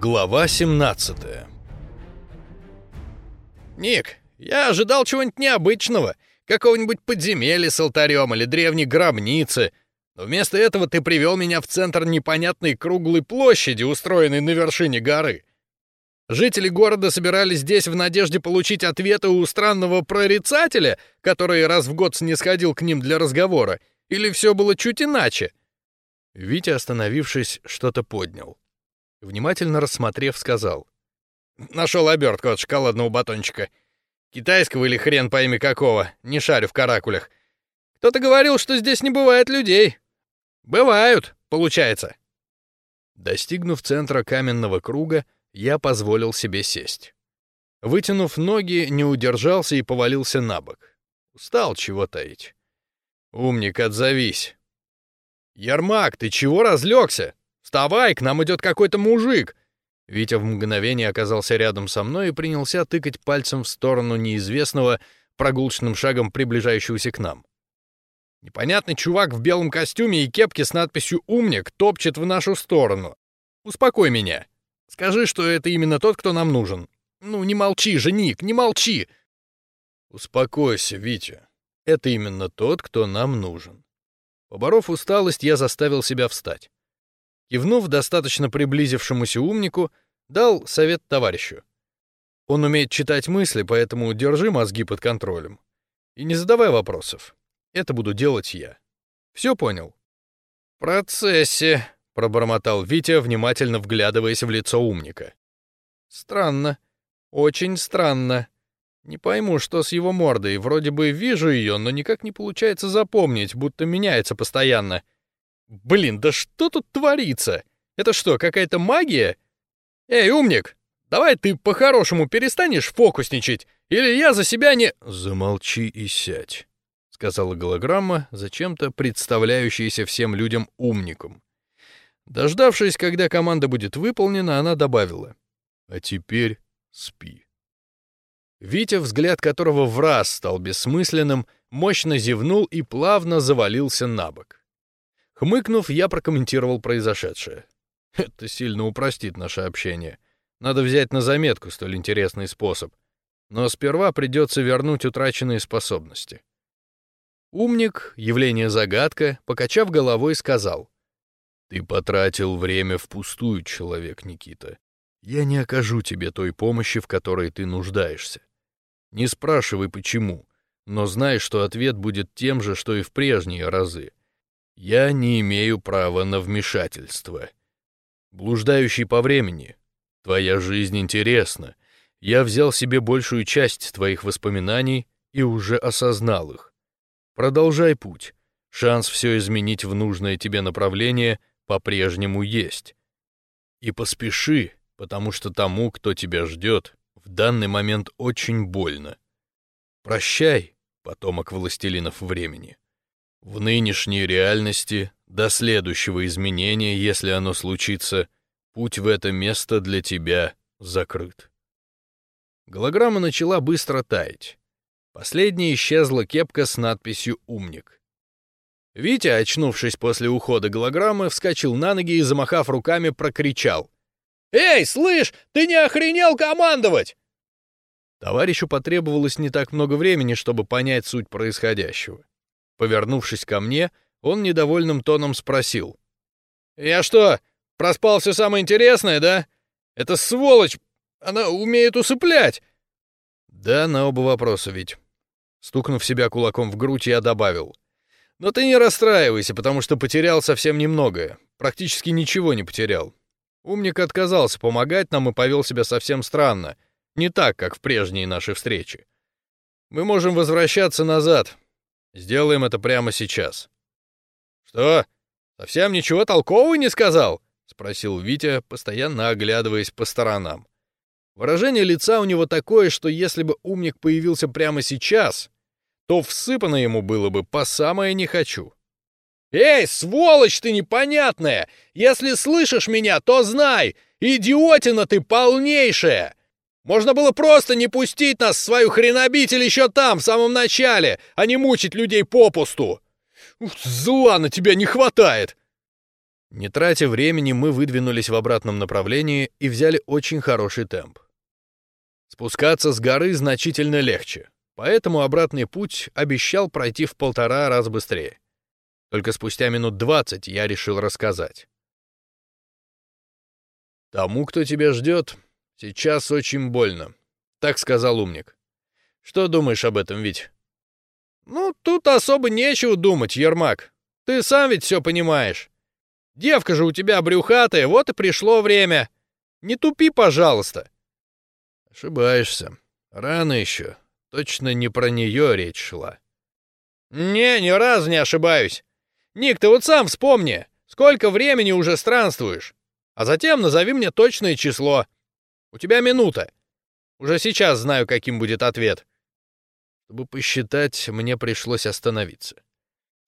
Глава 17 «Ник, я ожидал чего-нибудь необычного, какого-нибудь подземелья с алтарем или древней гробницы, но вместо этого ты привел меня в центр непонятной круглой площади, устроенной на вершине горы. Жители города собирались здесь в надежде получить ответы у странного прорицателя, который раз в год снисходил к ним для разговора, или все было чуть иначе?» Витя, остановившись, что-то поднял. Внимательно рассмотрев, сказал. «Нашел обертку от шоколадного батончика. Китайского или хрен пойми какого, не шарю в каракулях. Кто-то говорил, что здесь не бывает людей. Бывают, получается». Достигнув центра каменного круга, я позволил себе сесть. Вытянув ноги, не удержался и повалился на бок. Устал чего таить. «Умник, отзовись!» «Ермак, ты чего разлегся? Вставай, к нам идет какой-то мужик!» Витя в мгновение оказался рядом со мной и принялся тыкать пальцем в сторону неизвестного, прогулочным шагом приближающегося к нам. «Непонятный чувак в белом костюме и кепке с надписью «Умник» топчет в нашу сторону. Успокой меня. Скажи, что это именно тот, кто нам нужен. Ну, не молчи же, Ник, не молчи!» «Успокойся, Витя. Это именно тот, кто нам нужен». Поборов усталость, я заставил себя встать. Кивнув достаточно приблизившемуся умнику, дал совет товарищу. Он умеет читать мысли, поэтому держи мозги под контролем. И не задавай вопросов. Это буду делать я. Все понял? В процессе, пробормотал Витя, внимательно вглядываясь в лицо умника. Странно. Очень странно. Не пойму, что с его мордой. Вроде бы вижу ее, но никак не получается запомнить, будто меняется постоянно. Блин, да что тут творится? Это что, какая-то магия? Эй, умник, давай ты по-хорошему перестанешь фокусничать, или я за себя не... Замолчи и сядь, сказала голограмма, зачем-то представляющаяся всем людям умником. Дождавшись, когда команда будет выполнена, она добавила. А теперь спи. Витя, взгляд которого в раз стал бессмысленным, мощно зевнул и плавно завалился на бок. Хмыкнув, я прокомментировал произошедшее. Это сильно упростит наше общение. Надо взять на заметку столь интересный способ. Но сперва придется вернуть утраченные способности. Умник, явление загадка, покачав головой, сказал. «Ты потратил время впустую, человек Никита. Я не окажу тебе той помощи, в которой ты нуждаешься. Не спрашивай, почему, но знай, что ответ будет тем же, что и в прежние разы. Я не имею права на вмешательство. Блуждающий по времени, твоя жизнь интересна. Я взял себе большую часть твоих воспоминаний и уже осознал их. Продолжай путь. Шанс все изменить в нужное тебе направление по-прежнему есть. И поспеши, потому что тому, кто тебя ждет, в данный момент очень больно. Прощай, потомок властелинов времени. В нынешней реальности, до следующего изменения, если оно случится, путь в это место для тебя закрыт. Голограмма начала быстро таять. Последней исчезла кепка с надписью «Умник». Витя, очнувшись после ухода голограммы, вскочил на ноги и, замахав руками, прокричал. «Эй, слышь, ты не охренел командовать?» Товарищу потребовалось не так много времени, чтобы понять суть происходящего. Повернувшись ко мне, он недовольным тоном спросил. «Я что, проспал все самое интересное, да? Это сволочь, она умеет усыплять!» «Да, на оба вопроса ведь». Стукнув себя кулаком в грудь, я добавил. «Но ты не расстраивайся, потому что потерял совсем немного. Практически ничего не потерял. Умник отказался помогать нам и повел себя совсем странно, не так, как в прежние наши встречи. Мы можем возвращаться назад. Сделаем это прямо сейчас. Что? Совсем ничего толкового не сказал? спросил Витя, постоянно оглядываясь по сторонам. Выражение лица у него такое, что если бы умник появился прямо сейчас, то всыпано ему было бы по самое не хочу. «Эй, сволочь ты непонятная! Если слышишь меня, то знай! Идиотина ты полнейшая! Можно было просто не пустить нас в свою хренобитель еще там, в самом начале, а не мучить людей попусту! Ух, зла на тебя не хватает!» Не тратя времени, мы выдвинулись в обратном направлении и взяли очень хороший темп. Спускаться с горы значительно легче, поэтому обратный путь обещал пройти в полтора раз быстрее. Только спустя минут двадцать я решил рассказать. «Тому, кто тебя ждет, сейчас очень больно», — так сказал умник. «Что думаешь об этом, Вить?» «Ну, тут особо нечего думать, Ермак. Ты сам ведь все понимаешь. Девка же у тебя брюхатая, вот и пришло время. Не тупи, пожалуйста». «Ошибаешься. Рано еще. Точно не про нее речь шла». «Не, ни разу не ошибаюсь. Ник, ты вот сам вспомни, сколько времени уже странствуешь. А затем назови мне точное число. У тебя минута. Уже сейчас знаю, каким будет ответ». Чтобы посчитать, мне пришлось остановиться.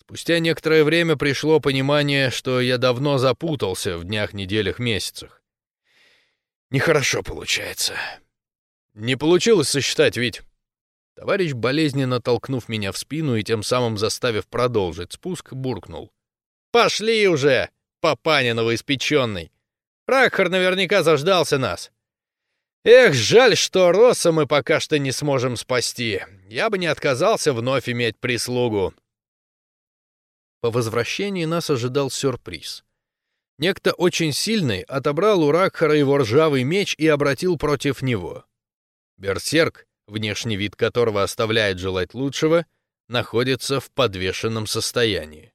Спустя некоторое время пришло понимание, что я давно запутался в днях, неделях, месяцах. Нехорошо получается. Не получилось сосчитать, ведь... Товарищ, болезненно толкнув меня в спину и тем самым заставив продолжить спуск, буркнул. «Пошли уже, папаня новоиспеченный! Ракхар наверняка заждался нас. Эх, жаль, что Росса мы пока что не сможем спасти. Я бы не отказался вновь иметь прислугу». По возвращении нас ожидал сюрприз. Некто очень сильный отобрал у Ракхара его ржавый меч и обратил против него. Берсерк, внешний вид которого оставляет желать лучшего, находится в подвешенном состоянии.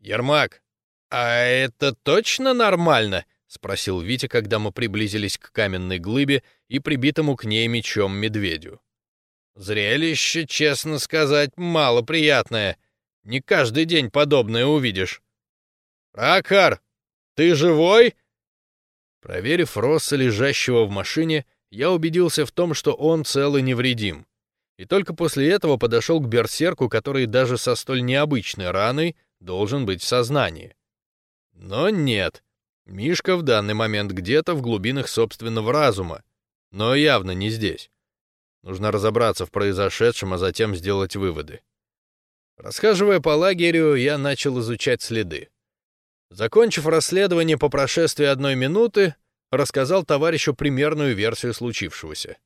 «Ермак, а это точно нормально?» — спросил Витя, когда мы приблизились к каменной глыбе и прибитому к ней мечом медведю. «Зрелище, честно сказать, малоприятное. Не каждый день подобное увидишь. Ракар, ты живой?» Проверив Росса, лежащего в машине, я убедился в том, что он цел и невредим. И только после этого подошел к берсерку, который даже со столь необычной раной должен быть в сознании. Но нет. Мишка в данный момент где-то в глубинах собственного разума, но явно не здесь. Нужно разобраться в произошедшем, а затем сделать выводы. Расхаживая по лагерю, я начал изучать следы. Закончив расследование по прошествии одной минуты, рассказал товарищу примерную версию случившегося.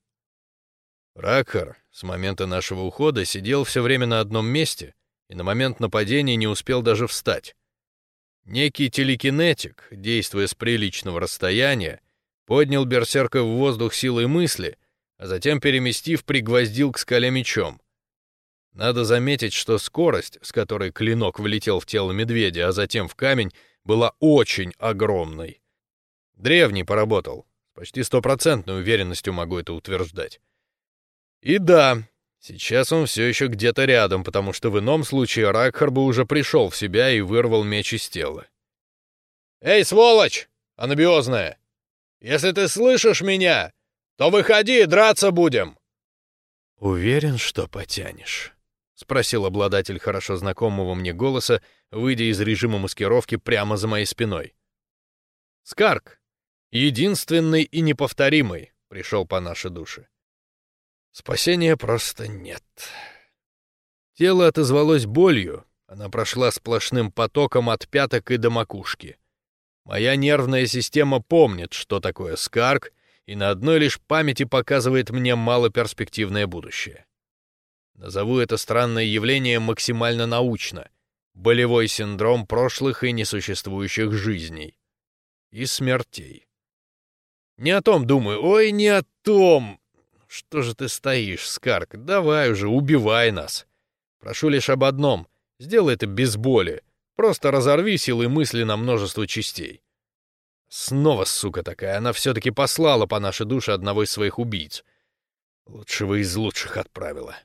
Ракхар с момента нашего ухода сидел все время на одном месте и на момент нападения не успел даже встать. Некий телекинетик, действуя с приличного расстояния, поднял берсерка в воздух силой мысли, а затем, переместив, пригвоздил к скале мечом. Надо заметить, что скорость, с которой клинок влетел в тело медведя, а затем в камень, была очень огромной. Древний поработал. С почти стопроцентной уверенностью могу это утверждать. И да, сейчас он все еще где-то рядом, потому что в ином случае Ракхар бы уже пришел в себя и вырвал меч из тела. «Эй, сволочь! Анабиозная! Если ты слышишь меня, то выходи, драться будем!» «Уверен, что потянешь?» — спросил обладатель хорошо знакомого мне голоса, выйдя из режима маскировки прямо за моей спиной. «Скарк, единственный и неповторимый, пришел по нашей душе. Спасения просто нет. Тело отозвалось болью, она прошла сплошным потоком от пяток и до макушки. Моя нервная система помнит, что такое скарк, и на одной лишь памяти показывает мне малоперспективное будущее. Назову это странное явление максимально научно — болевой синдром прошлых и несуществующих жизней и смертей. Не о том думаю. Ой, не о том. Что же ты стоишь, Скарк? Давай уже, убивай нас. Прошу лишь об одном. Сделай это без боли. Просто разорви силы мысли на множество частей. Снова сука такая, она все-таки послала по нашей душе одного из своих убийц. Лучшего из лучших отправила.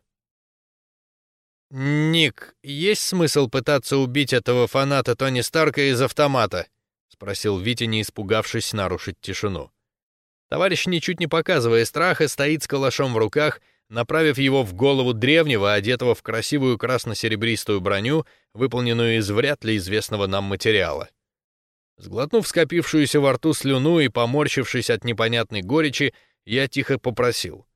«Ник, есть смысл пытаться убить этого фаната Тони Старка из автомата?» — спросил Витя, не испугавшись нарушить тишину. Товарищ, ничуть не показывая страха, стоит с калашом в руках, направив его в голову древнего, одетого в красивую красно-серебристую броню, выполненную из вряд ли известного нам материала. Сглотнув скопившуюся во рту слюну и поморщившись от непонятной горечи, я тихо попросил.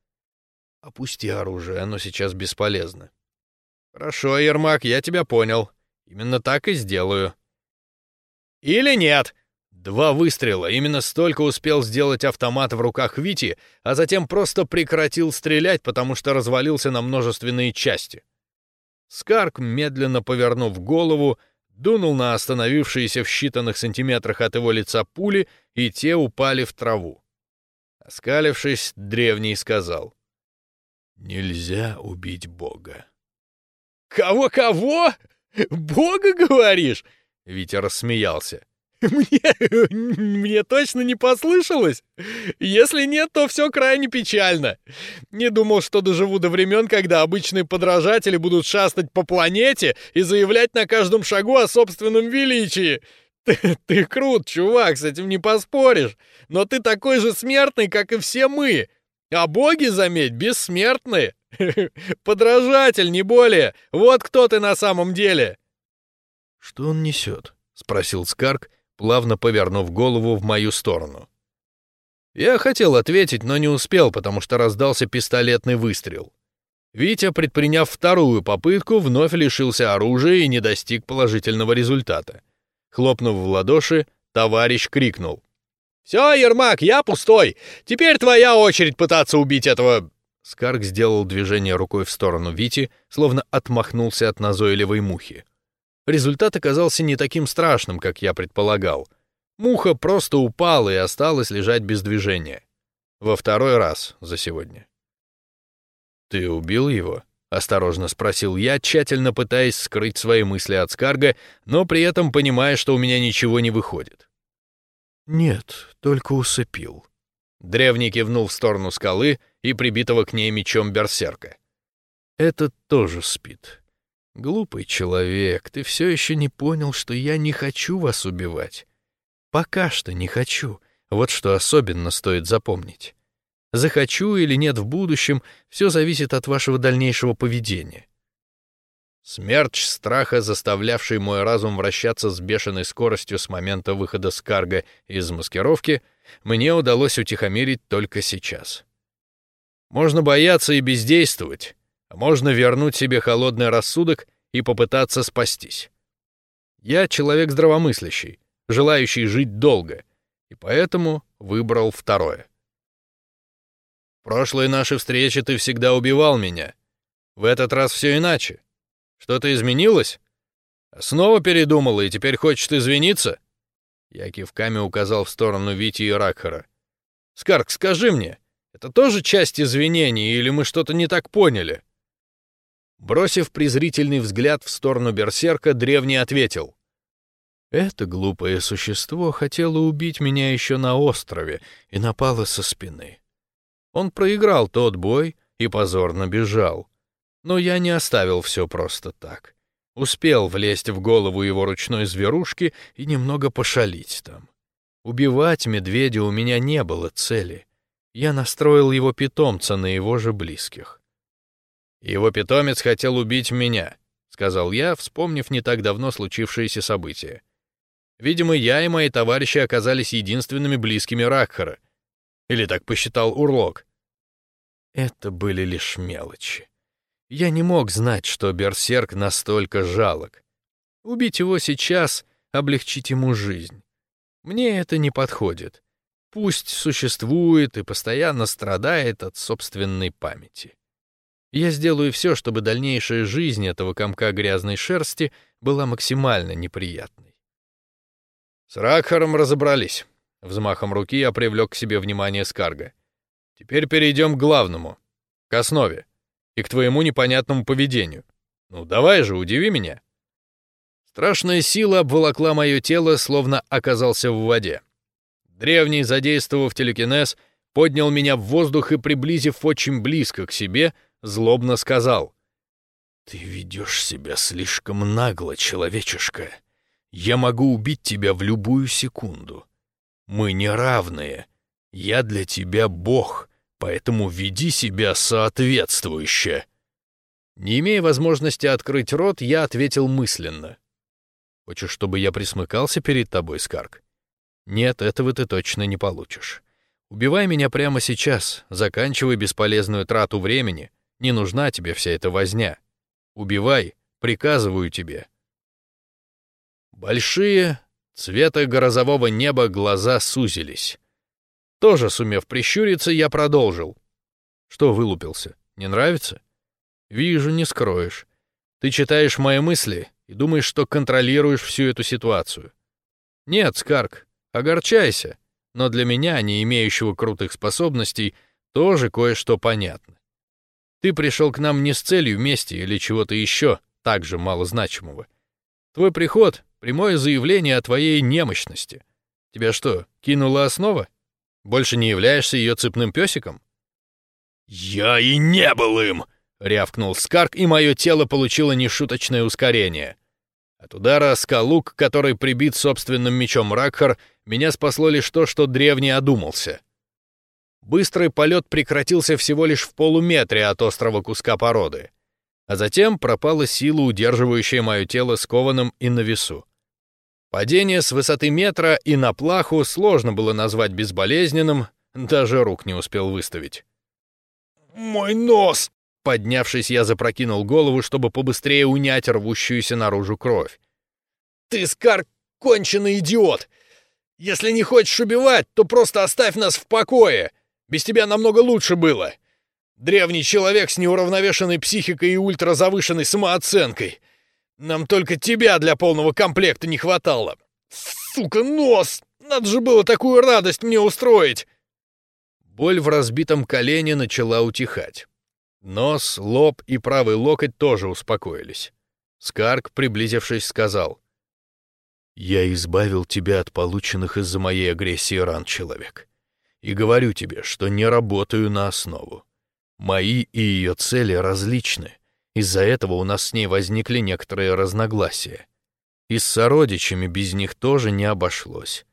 «Опусти оружие, оно сейчас бесполезно». «Хорошо, Ермак, я тебя понял. Именно так и сделаю». или нет?» Два выстрела, именно столько успел сделать автомат в руках Вити, а затем просто прекратил стрелять, потому что развалился на множественные части. Скарк, медленно повернув голову, дунул на остановившиеся в считанных сантиметрах от его лица пули, и те упали в траву. Оскалившись, древний сказал, «Нельзя убить Бога». «Кого-кого? Бога, говоришь?» Витя рассмеялся. Мне, мне точно не послышалось? Если нет, то все крайне печально. Не думал, что доживу до времен, когда обычные подражатели будут шастать по планете и заявлять на каждом шагу о собственном величии. Ты, ты крут, чувак, с этим не поспоришь. Но ты такой же смертный, как и все мы. А боги, заметь, бессмертные. Подражатель, не более. Вот кто ты на самом деле. Что он несет? Спросил Скарк, плавно повернув голову в мою сторону. Я хотел ответить, но не успел, потому что раздался пистолетный выстрел. Витя, предприняв вторую попытку, вновь лишился оружия и не достиг положительного результата. Хлопнув в ладоши, товарищ крикнул. «Все, Ермак, я пустой! Теперь твоя очередь пытаться убить этого...» Скарк сделал движение рукой в сторону Вити, словно отмахнулся от назойливой мухи. Результат оказался не таким страшным, как я предполагал. Муха просто упала и осталась лежать без движения. Во второй раз за сегодня. «Ты убил его?» — осторожно спросил я, тщательно пытаясь скрыть свои мысли от Скарга, но при этом понимая, что у меня ничего не выходит. «Нет, только усыпил». Древний кивнул в сторону скалы и прибитого к ней мечом берсерка. «Этот тоже спит. Глупый человек, ты все еще не понял, что я не хочу вас убивать. Пока что не хочу. Вот что особенно стоит запомнить. Захочу или нет в будущем, все зависит от вашего дальнейшего поведения. Смерч страха, заставлявший мой разум вращаться с бешеной скоростью с момента выхода Скарга из маскировки, мне удалось утихомирить только сейчас. Можно бояться и бездействовать, можно вернуть себе холодный рассудок и попытаться спастись. Я человек здравомыслящий, желающий жить долго, и поэтому выбрал второе. Прошлые наши встречи ты всегда убивал меня. В этот раз все иначе. Что-то изменилось? Снова передумала и теперь хочет извиниться? Я кивками указал в сторону Вити и Ракхара. Скарк, скажи мне, это тоже часть извинений или мы что-то не так поняли? Бросив презрительный взгляд в сторону берсерка, древний ответил. «Это глупое существо хотело убить меня еще на острове и напало со спины. Он проиграл тот бой и позорно бежал. Но я не оставил все просто так. Успел влезть в голову его ручной зверушки и немного пошалить там. Убивать медведя у меня не было цели. Я настроил его питомца на его же близких. Его питомец хотел убить меня, сказал я, вспомнив не так давно случившееся событие. Видимо, я и мои товарищи оказались единственными близкими Ракхара. Или так посчитал Урлок. Это были лишь мелочи. Я не мог знать, что берсерк настолько жалок. Убить его сейчас — облегчить ему жизнь. Мне это не подходит. Пусть существует и постоянно страдает от собственной памяти. Я сделаю все, чтобы дальнейшая жизнь этого комка грязной шерсти была максимально неприятной. С Ракхаром разобрались. Взмахом руки я привлек к себе внимание Скарга. Теперь перейдем к главному, к основе и к твоему непонятному поведению. Ну, давай же, удиви меня. Страшная сила обволокла мое тело, словно оказался в воде. Древний, задействовав телекинез, поднял меня в воздух и, приблизив очень близко к себе, — злобно сказал. «Ты ведешь себя слишком нагло, человечишка. Я могу убить тебя в любую секунду. Мы не равные. Я для тебя бог, поэтому веди себя соответствующе». Не имея возможности открыть рот, я ответил мысленно. «Хочешь, чтобы я присмыкался перед тобой, Скарк?» «Нет, этого ты точно не получишь. Убивай меня прямо сейчас, заканчивай бесполезную трату времени, не нужна тебе вся эта возня. Убивай, приказываю тебе. Большие, Цвета грозового неба глаза сузились. Тоже сумев прищуриться, я продолжил. Что вылупился? Не нравится? Вижу, не скроешь. Ты читаешь мои мысли и думаешь, что контролируешь всю эту ситуацию. Нет, Скарк, огорчайся, но для меня, не имеющего крутых способностей, тоже кое-что понятно. Ты пришел к нам не с целью мести или чего-то еще, так же малозначимого. Твой приход — прямое заявление о твоей немощности. Тебя что, кинула основа? Больше не являешься ее цепным песиком? «Я и не был им!» — рявкнул Скарк, и мое тело получило нешуточное ускорение. От удара скалук, который прибит собственным мечом Ракхар, меня спасло лишь то, что древний одумался. Быстрый полет прекратился всего лишь в полуметре от острого куска породы, а затем пропала сила, удерживающая мое тело скованным и на весу. Падение с высоты метра и на плаху сложно было назвать безболезненным, даже рук не успел выставить. «Мой нос!» Поднявшись, я запрокинул голову, чтобы побыстрее унять рвущуюся наружу кровь. «Ты, Скар, конченый идиот! Если не хочешь убивать, то просто оставь нас в покое! Без тебя намного лучше было! Древний человек с неуравновешенной психикой и ультразавышенной самооценкой! Нам только тебя для полного комплекта не хватало! Сука, нос! Надо же было такую радость мне устроить!» Боль в разбитом колене начала утихать. Нос, лоб и правый локоть тоже успокоились. Скарк, приблизившись, сказал. «Я избавил тебя от полученных из-за моей агрессии ран, человек. И говорю тебе, что не работаю на основу. Мои и ее цели различны. Из-за этого у нас с ней возникли некоторые разногласия. И с сородичами без них тоже не обошлось.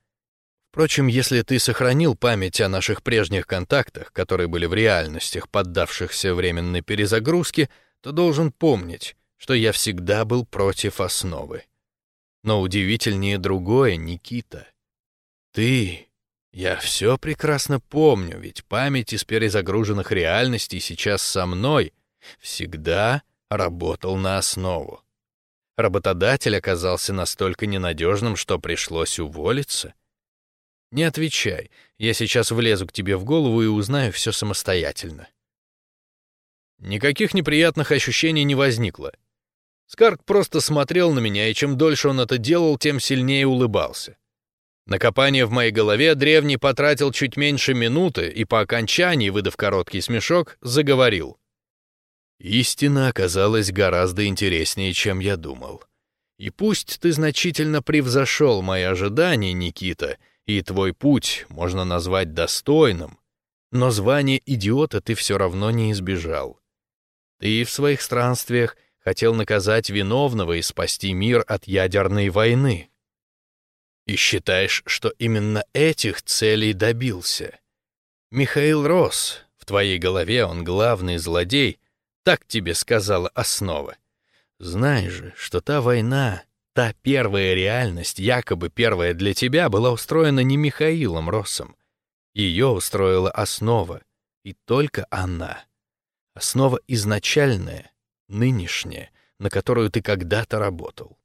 Впрочем, если ты сохранил память о наших прежних контактах, которые были в реальностях, поддавшихся временной перезагрузке, то должен помнить, что я всегда был против основы. Но удивительнее другое, Никита. Ты... Я все прекрасно помню, ведь память из перезагруженных реальностей сейчас со мной всегда работал на основу. Работодатель оказался настолько ненадежным, что пришлось уволиться — не отвечай. Я сейчас влезу к тебе в голову и узнаю все самостоятельно. Никаких неприятных ощущений не возникло. Скарк просто смотрел на меня, и чем дольше он это делал, тем сильнее улыбался. На копание в моей голове древний потратил чуть меньше минуты и по окончании, выдав короткий смешок, заговорил. Истина оказалась гораздо интереснее, чем я думал. И пусть ты значительно превзошел мои ожидания, Никита, и твой путь можно назвать достойным, но звание идиота ты все равно не избежал. Ты в своих странствиях хотел наказать виновного и спасти мир от ядерной войны. И считаешь, что именно этих целей добился. Михаил Рос, в твоей голове он главный злодей, так тебе сказала основа. Знай же, что та война Та первая реальность, якобы первая для тебя, была устроена не Михаилом Россом. Ее устроила основа, и только она. Основа изначальная, нынешняя, на которую ты когда-то работал.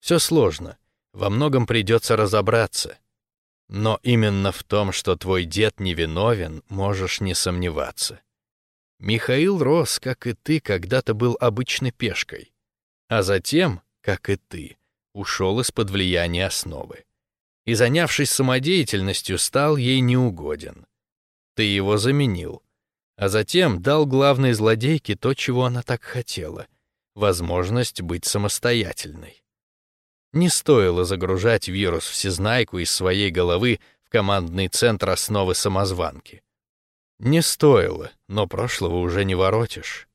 Все сложно, во многом придется разобраться. Но именно в том, что твой дед невиновен, можешь не сомневаться. Михаил Рос, как и ты, когда-то был обычной пешкой. А затем, как и ты, ушел из-под влияния основы. И, занявшись самодеятельностью, стал ей неугоден. Ты его заменил, а затем дал главной злодейке то, чего она так хотела — возможность быть самостоятельной. Не стоило загружать вирус всезнайку из своей головы в командный центр основы самозванки. Не стоило, но прошлого уже не воротишь.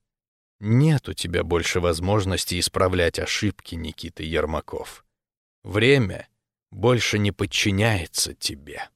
Нет у тебя больше возможности исправлять ошибки, Никита Ермаков. Время больше не подчиняется тебе.